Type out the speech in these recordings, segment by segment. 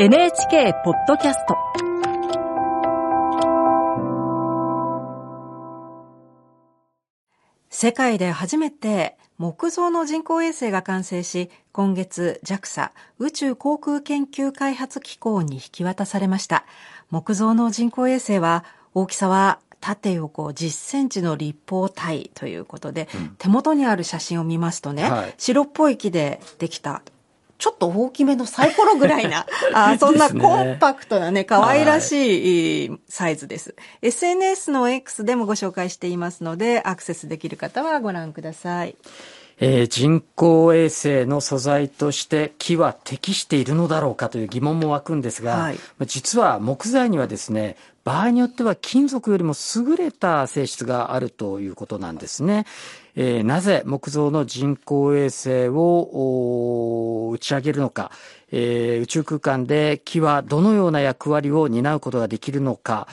NHK ポッドキャスト。世界で初めて木造の人工衛星が完成し今月 JAXA 宇宙航空研究開発機構に引き渡されました。木造の人工衛星は大きさは縦横10センチの立方体ということで、うん、手元にある写真を見ますとね、はい、白っぽい木でできたちょっと大きめのサイコロぐらいな、あそんなコンパクトなね、可愛らしいサイズです。はい、SNS の X でもご紹介していますので、アクセスできる方はご覧ください。えー、人工衛星の素材として木は適しているのだろうかという疑問も湧くんですが、はい、実は木材にはですね、場合によっては金属よりも優れた性質があるということなんですね。えー、なぜ木造の人工衛星を打ち上げるのか、えー、宇宙空間で木はどのような役割を担うことができるのか、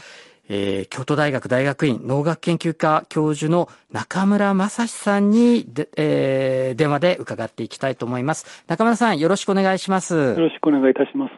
えー、京都大学大学院農学研究科教授の中村正史さんにで、えー、電話で伺っていきたいと思います。中村さん、よろしくお願いします。よろしくお願いいたします。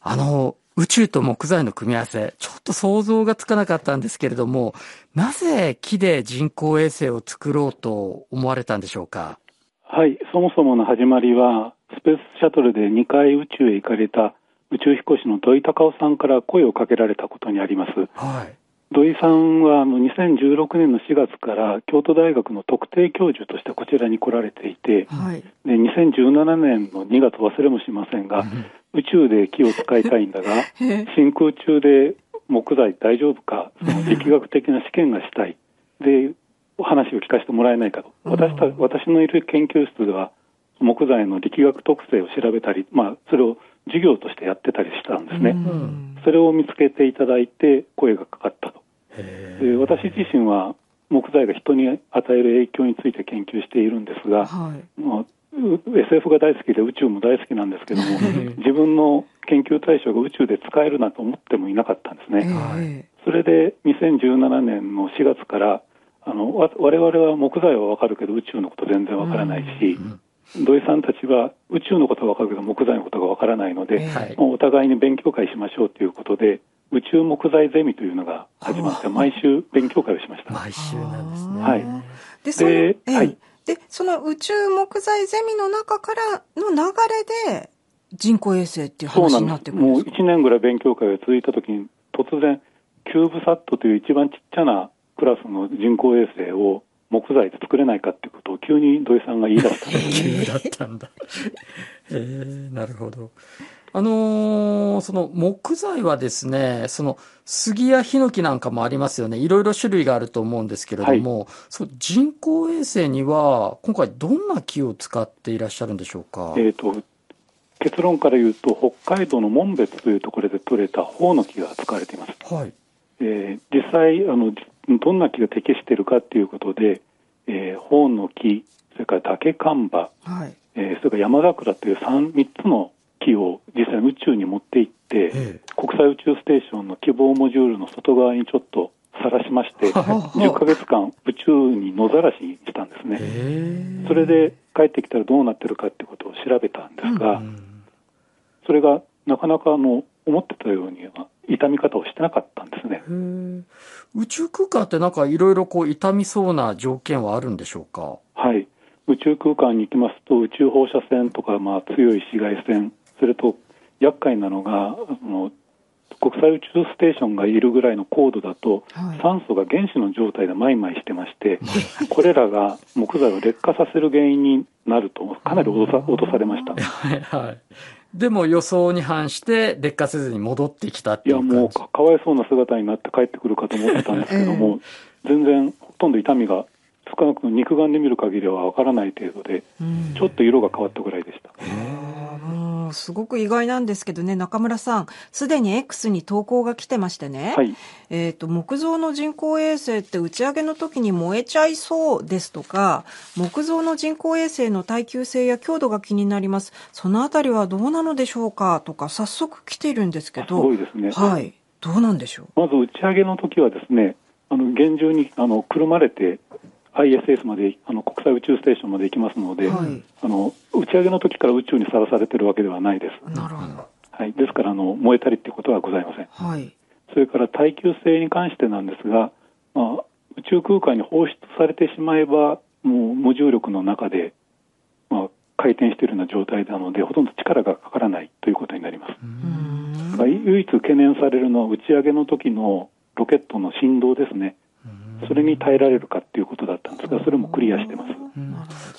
あの、宇宙と木材の組み合わせ、ちょっと想像がつかなかったんですけれども、なぜ木で人工衛星を作ろうと思われたんでしょうか？はい、そもそもの始まりは、スペースシャトルで2回宇宙へ行かれた宇宙飛行士の土井隆夫さんから声をかけられたことにあります。はい。土井さんはあの2016年の4月から京都大学の特定教授としてこちらに来られていて、はい、で2017年の2月忘れもしませんが、宇宙で木を使いたいんだが 真空中で木材大丈夫か？その力学的な試験がしたい。でお話を聞かせてもらえないかと。私た私のいる研究室では木材の力学特性を調べたり、まあ、それを授業としてやってたりしたんですね、それを見つけていただいて声がかかったと。で私自身は木材が人に与える影響について研究しているんですが、はい、まあ、SF が大好きで宇宙も大好きなん。ですけども自分の研究対象が宇宙で使えるなと思ってもいなかったん。ですね、それで2017年の4月からあの我々は木材は分かるけど宇宙のこと全然分からないし、土井さん。たちは宇宙のことは分かるけど木材のことが分からないので、お互いに勉強会しましょうということで宇宙木材ゼミというのが始まって毎週勉強会をしました毎週なん。ですねはいでで、はいで、その宇宙木材ゼミの中からの流れで、人工衛星っていう話になってくるんですか？もう1年ぐらい勉強会が続いたときに、突然、キューブサットという一番ちっちゃなクラスの人工衛星を木材で作れないかっていうことを急に土井さんが言い出したんです、急だったんだ。えー、なるほど。あのー、その木材はですね、その杉やヒノキなんかもありますよね。いろいろ種類があると思うんですけれども、はい、そ人工衛星には今回どんな木を使っていらっしゃるんでしょうか？えっ、と、結論から言うと、北海道の紋別というところで採れたホの木が使われています。はい。えー、実際あの、どんな木が適しているかということで、えー、ホの木、それから竹看板、はい、えー、それから山桜という 3, 3つの機を実際に宇宙に持っていって、え国際宇宙ステーションの希望モジュールの外側にちょっとさらしまして、10ヶ月間宇宙に野ざらしにしたんですね。それで帰ってきたらどうなってるかってことを調べたんですが、それがなかなかあの思ってたようには痛み方をしてなかったんですね。宇宙空間ってなんかいろいろこう痛みそうな条件はあるんでしょうか？はい。宇宙空間に行きますと宇宙放射線とかまあ強い紫外線それと厄介なのがあの国際宇宙ステーションがいるぐらいの高度だと、はい、酸素が原子の状態でマイマイしてましてこれらが木材を劣化させる原因になるとかなり脅さ脅されました、はい、でも予想に反して劣化せずに戻ってきたっていういやもうかかわいそうな姿になって帰ってくるかと思ってたんですけども、えー、全然ほとんど痛みが少なく肉眼で見る限りはわからない程度で、ちょっと色が変わったぐらいでした。もうすごく意外なんですけどね、中村さん、すでに X に投稿が来てましてね、はい、えっ、と、木造の人工衛星って打ち上げの時に燃えちゃいそうですとか、木造の人工衛星の耐久性や強度が気になります。そのあたりはどうなのでしょうかとか、早速来ているんですけど、すごいですね。はい。どうなんでしょう？まず打ち上げの時はですね、あの厳重にあのくるまれて ISS まであの国際宇宙ステーションまで行きますので、はい、あの打ち上げの時から宇宙にさらされてるわけではないです。なるほどはい、ですからあの燃えたりっていうことはございません。はい、それから耐久性に関してなんですが、まあ、宇宙空間に放出されてしまえばもう無重力の中で、まあ、回転しているような状態なのでほとんど力がかからないということになります。唯一懸念されるのは打ち上げの時のロケットの振動ですね。それに耐えられるかっていうことだったんですが、それもクリアしてます。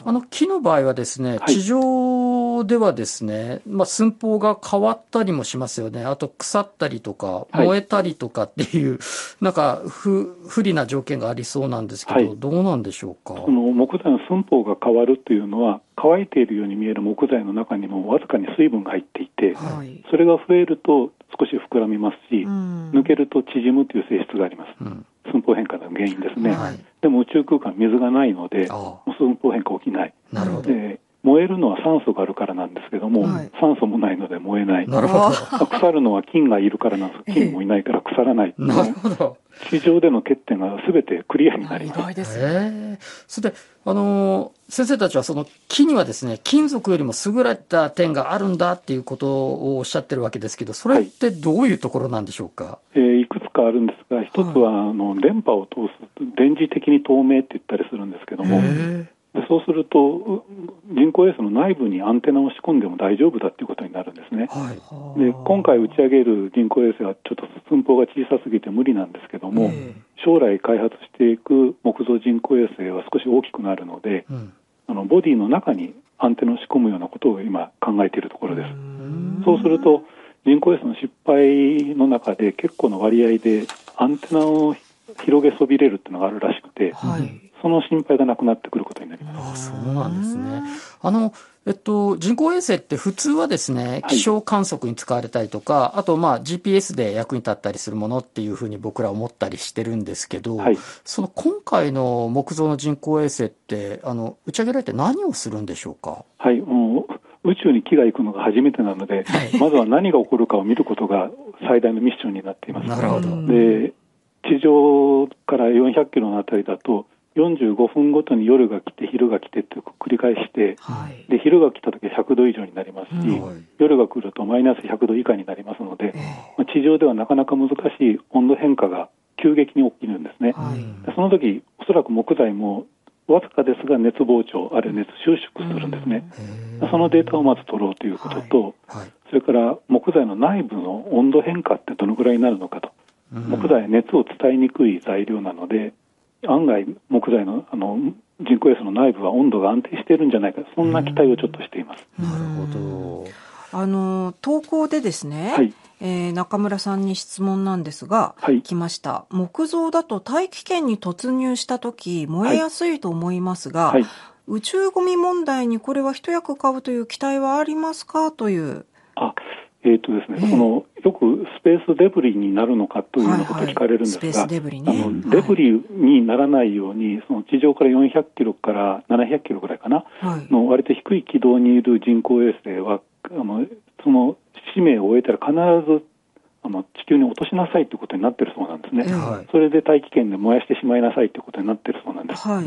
あの木の場合はですね、地上ではですね、まあ、寸法が変わったりもしますよね。あと腐ったりとか、燃えたりとかっていう、はい、なんか不不利な条件がありそうなんですけど、はい、どうなんでしょうか？その木材の寸法が変わるというのは、乾いているように見える木材の中にもわずかに水分が入っていて、はい、それが増えると少し膨らみますし、抜けると縮むという性質があります。うん。寸法変化の原因ですね、はい、でも宇宙空間水がないので寸法変化起きないなるほど、え燃えるのは酸素があるからなんですけども、はい、酸素もないので燃えない。なるほど。腐るのは菌がいるからなんです菌もいないから腐らない。なるほど。地上での欠点がすべてクリアになります。意外ですね。それで、あのー、先生たちはその木にはですね、金属よりも優れた点があるんだっていうことをおっしゃってるわけですけど、それってどういうところなんでしょうか、はい、えー、いくつかあるんですが、一つは、あの電波を通す、電磁的に透明って言ったりするんですけども、でそうすると人工衛星の内部にアンテナを仕込んでも大丈夫だということになるんですね、はい、で今回打ち上げる人工衛星はちょっと寸法が小さすぎて無理なんですけども、将来開発していく木造人工衛星は少し大きくなるので、うん、あのボディの中にアンテナを仕込むようなことを今考えているところです。そうすると人工衛星の失敗の中で結構な割合でアンテナを広げそびれるっていうのがあるらしくて、はい、その心配がなくなってくることになります。あそうなんですね。あの、えっと、人工衛星って普通はですね、気象観測に使われたりとか、はい、あとまあ GPS で役に立ったりするものっていうふうに僕ら思ったりしてるんですけど、はい、その今回の木造の人工衛星って、あの、打ち上げられて何をするんでしょうか？はい、もう宇宙に木が行くのが初めてなので、はい、まずは何が起こるかを見ることが最大のミッションになっています。なるほど。で、地上から400キロのあたりだと、45分ごとに夜が来て昼が来てって繰り返して、はい、で昼が来た時は100度以上になりますし、うん、夜が来るとマイナス100度以下になりますので、えー、まあ、地上ではなかなか難しい温度変化が急激に起きるんですね、はい、その時おそらく木材もわずかですが熱膨張あるいは熱収縮するんですね、うん、そのデータをまず取ろうということと、はい、それから木材の内部の温度変化ってどのぐらいになるのかと、うん、木材は熱を伝えにくい材料なので案外木材のあの人工衛星の内部は温度が安定しているんじゃないかそんな期待をちょっとしています。なるほど。あの投稿でですね、はい、えー、中村さんに質問なんですが、はい、来ました。木造だと大気圏に突入した時燃えやすいと思いますが、はい、宇宙ゴミ問題にこれは一役買うという期待はありますか？という。あえーとですね、えー、そのよくスペースデブリになるのかというようなことを聞かれるんですが、デブリ、デブリにならないように、その地上から400キロから700キロぐらいかな、はい、の割と低い軌道にいる人工衛星は、あのその使命を終えたら必ずあの地球に落としなさいということになってるそうなんですね、はい、それで大気圏で燃やしてしまいなさいということになってるそうなんです。はい、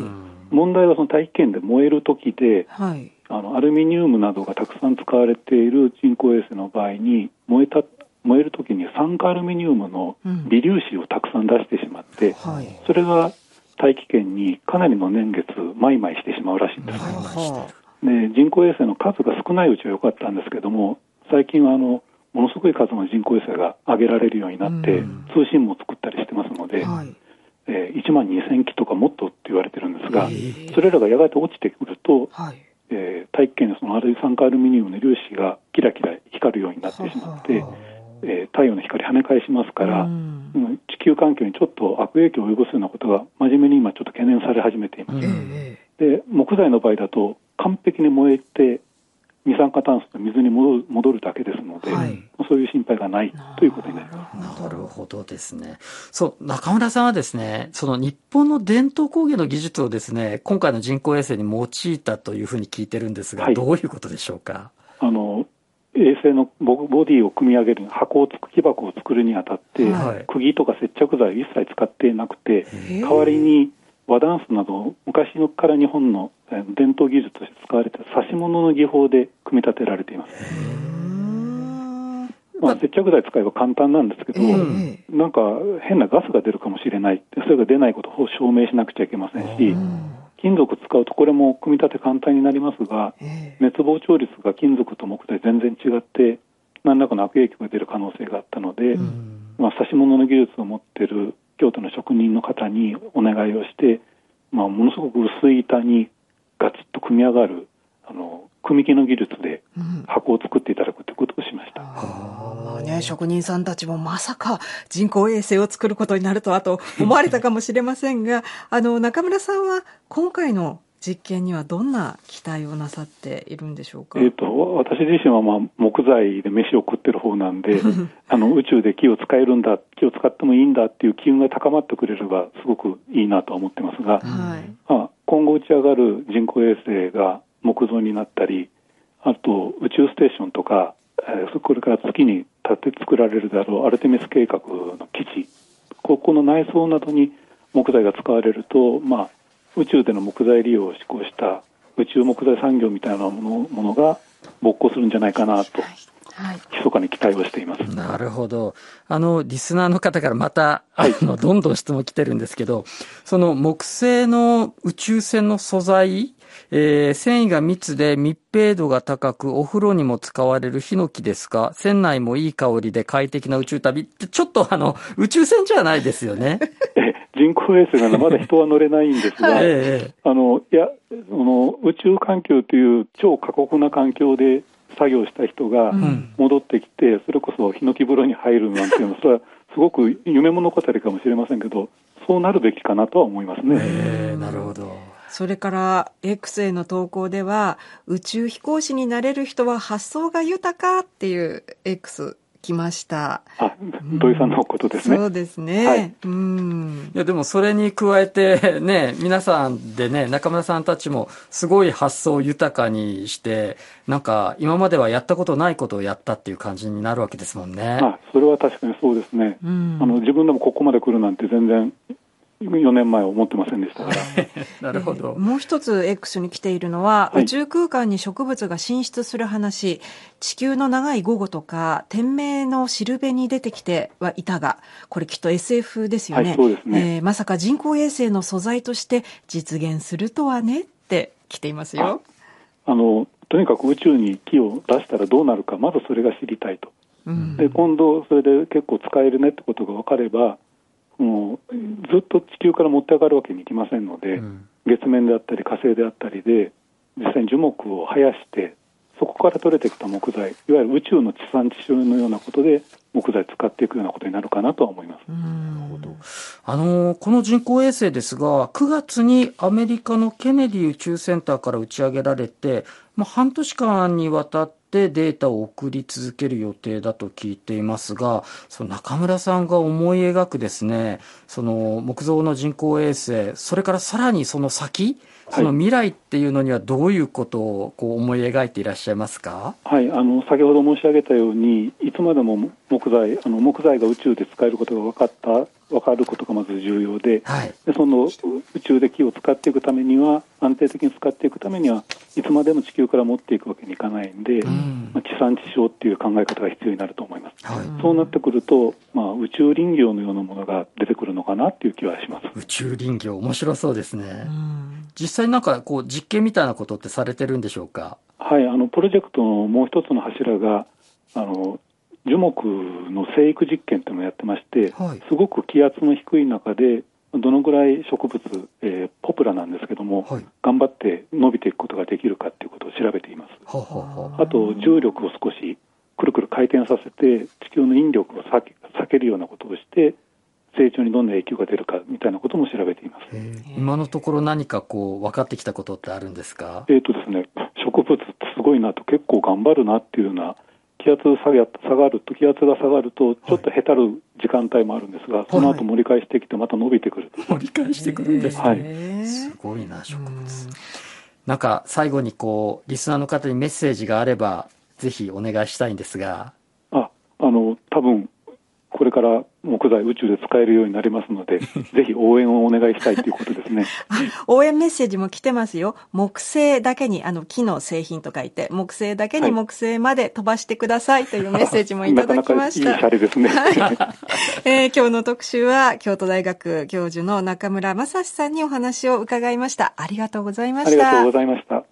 問題はその大気圏で燃える時で、はい。あのアルミニウムなどがたくさん使われている人工衛星の場合に燃えた燃えるときに酸化アルミニウムの微粒子をたくさん出してしまって、うんはい、それが大気圏にかなりの年月マイマイしてしまうらしいんです、で人工衛星の数が少ないうちは良かったんですけども最近はあのものすごい数の人工衛星が上げられるようになって、うん、通信も作ったりしてますので、はい、えー、1万2000機とかもっとって言われてるんですが、それらがやがて落ちてくると、はい。えー、大気圏のそのアル酸化アルミニウムの粒子がキラキラ光るようになってしまって、えー、太陽の光跳ね返しますから、うん、地球環境にちょっと悪影響を及ぼすようなことが真面目に今ちょっと懸念され始めています。うん、で木材の場合だと完璧に燃えて二酸化炭素と水に戻る戻るだけですので、はい、そういう心配がないということになります。なるほどですね。そう、中村さんはですね、その日本の伝統工芸の技術をですね、今回の人工衛星に用いたというふうに聞いてるんですが、はい、どういうことでしょうか？あの衛星のボディを組み上げる箱をつく木箱を作るにあたって、はい、釘とか接着剤を一切使っていなくて代わりに和ダンスなど昔から日本の伝統技術として使われた指物の技法で組み立てられています。まあ、接着剤使えば簡単なんですけど、えー、なんか変なガスが出るかもしれない。それが出ないことを証明しなくちゃいけませんし、金属使うとこれも組み立て簡単になりますが、えー、熱膨張率が金属と木材全然違って何らかの悪影響が出る可能性があったので、まあ、指物の技術を持っている京都の職人の方にお願いをして、まあ、ものすごく薄い板にガチッと組み上がるあの組み木の技術で箱を作っていただくということをしました。うん、ね、職人さんたちもまさか人工衛星を作ることになるとはと思われたかもしれませんが、あの、中村さんは今回の実験にはどんな期待をなさっているんでしょうか？えっ、と私自身はまあ木材で飯を食ってる方なんで、あの宇宙で木を使えるんだ、木を使ってもいいんだっていう機運が高まってくれればすごくいいなと思ってますが、はいまあ、今後打ち上がる人工衛星が木造になったり、あと宇宙ステーションとか、えー、これから月に建て作られるであろうアルテミス計画の基地、ここの内装などに木材が使われると、まあ宇宙での木材利用を施行した宇宙木材産業みたいなものものが勃興するんじゃないかなと、はい、密かに期待をしています。なるほど。あの、リスナーの方からまた、はい、あの、どんどん質問来てるんですけど、その木製の宇宙船の素材、えー、繊維が密で密閉度が高く、お風呂にも使われるヒノキですか？船内もいい香りで快適な宇宙旅って、ちょっとあの、宇宙船じゃないですよね。人工衛星がまだ人は乗れないんですが、は い、あのいやその宇宙環境という超過酷な環境で作業した人が戻ってきて、うん、それこそヒノキ風呂に入るなんていうのは、それはすごく夢物語かもしれませんけど、そうなるべきかなとは思いますね。なるほど。それから X への投稿では宇宙飛行士になれる人は発想が豊かっていう X きました。あ、土井さんのことですね。そうですね。はい、うん。いや、でもそれに加えて、ね、皆さんでね、中村さんたちもすごい発想を豊かにして、なんか今まではやったことないことをやったっていう感じになるわけですもんね。あ、それは確かにそうですね。うん、あの、自分でもここまで来るなんて全然4年前思ってませんでしたから。なるほど、もう一つ X に来ているのは、はい、宇宙空間に植物が進出する話、地球の長い午後とか、天明のしるべに出てきてはいたが、これきっと SF ですよね。はい、そうですね、えー、まさか人工衛星の素材として実現するとはねって来ていますよ。あの、とにかく宇宙に木を出したらどうなるか、まずそれが知りたいと。うん、で今度それで結構使えるねってことが分かればもうずっと地球から持って上がるわけにいきませんので、うん、月面であったり火星であったりで実際に樹木を生やしてそこから取れてきた木材いわゆる宇宙の地産地消のようなことで木材使っていくようなことになるかなとは思います。あのこの人工衛星ですが9月にアメリカのケネディ宇宙センターから打ち上げられて、まあ、半年間にわたってデータを送り続ける予定だと聞いていますが、その中村さんが思い描くですね、その木造の人工衛星、それからさらにその先、その未来っていうのにはどういうことをこう思い描いていらっしゃいますか？はい、あの先ほど申し上げたように、いつまでも木材、あの木材が宇宙で使えることが分かった分かることがまず重要ではい、でその宇宙で木を使っていくためには安定的に使っていくためにはいつまでも地球から持っていくわけにいかないんで、うん、まあ、地産地消っていう考え方が必要になると思います、はい、そうなってくると、まあ、宇宙林業のようなものが出てくるのかなっていう気はします。宇宙林業面白そうですね、うん、実際なんかこう実験みたいなことってされてるんでしょうか？はいあのプロジェクトのもう一つの柱があの樹木の生育実験というのをやってまして、はい、すごく気圧の低い中でどのぐらい植物、えー、ポプラなんですけども、はい、頑張って伸びていくことができるかということを調べています。ははあと重力を少しくるくる回転させて地球の引力を避け避けるようなことをして成長にどんな影響が出るかみたいなことも調べています。今のところ何かこう分かってきたことってあるんですか？えっ、とですね、植物すごいなと結構頑張るなっていうような気圧下が下がると、気圧が下がると、ちょっとへたる時間帯もあるんですが、はい、その後盛り返してきて、また伸びてくると。盛り返してくるんですね。はい、すごいな、植物。なんか、最後にこう、リスナーの方にメッセージがあれば、ぜひお願いしたいんですが。あ、あの、多分これから木材宇宙で使えるようになりますので、ぜひ応援をお願いしたいということですね。応援メッセージも来てますよ。木製だけに、あの、木の製品と書いて、木製だけに木製まで飛ばしてくださいというメッセージもいただきました。なかなかいいシャレですね。はい、えー、今日の特集は、京都大学教授の中村正史さんにお話を伺いました。ありがとうございました。ありがとうございました。